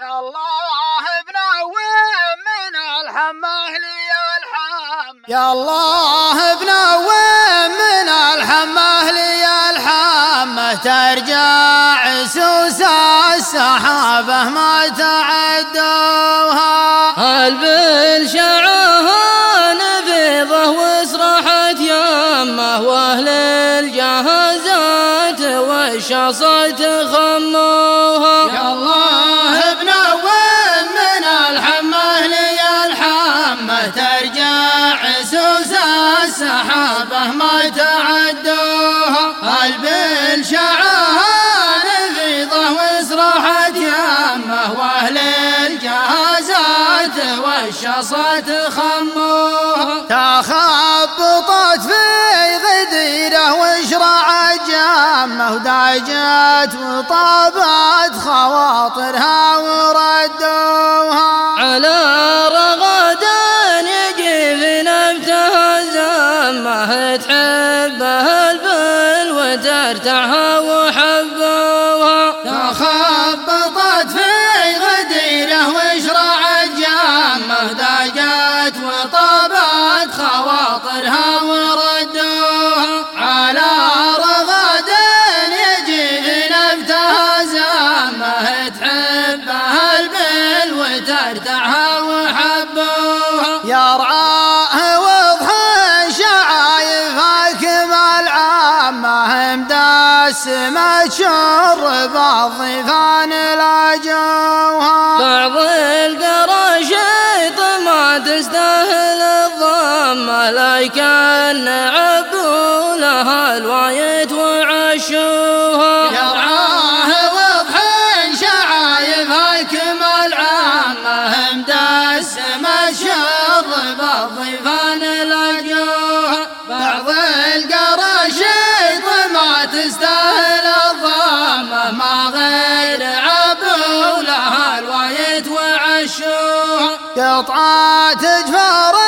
يا الله بنوي من الحمه لي الحم يا الله بنوي من الحمه لي الحمه ترجع سوس السحابه ما تعدوها. هل بالشعاها نفيضه واسرحت يمه وأهل الجهازات والشصت خموها يا الله والشصت خموها تخبطت في غديره وشرع جامه وداجت وطابت خواطرها وردوها. على رغد يجي في نبتها زمه تحبه البل وترتعها وحبوها وطابت خواطرها وردوها على رغد يجي في نبتها زامه تحبها البل وترتعها وحبوها. يرعاه وضحى شعايف حاكم العامة مدسمة شرب الضيفان لكن عبوا لها الوايت وعشوها. يرعاه وضحى شعايف حاكم العامة مدسمة شرب الضيفان لاجوها بعض القراشيط ما تستاهل الضامة ما غير عبوا لها الوايت وعشوها. قطعات جفار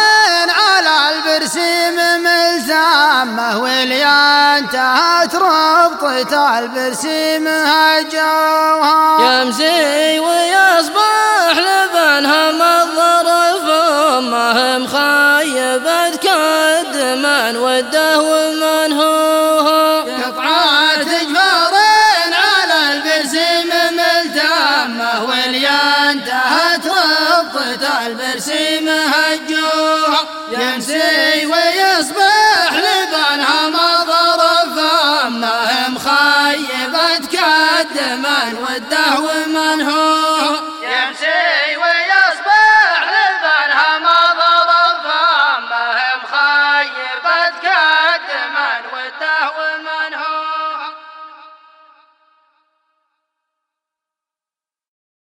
على البرسيم ملزامه واللي انتهت ربطة البرسيم هجوها. يمسي ويصبح لبنها مظرف امه مخيبة كد من وده ومن هوها. قطعات جفار على البرسيم ملتامه واللي انتهت ربطة البرسيم كد من وده ومن هو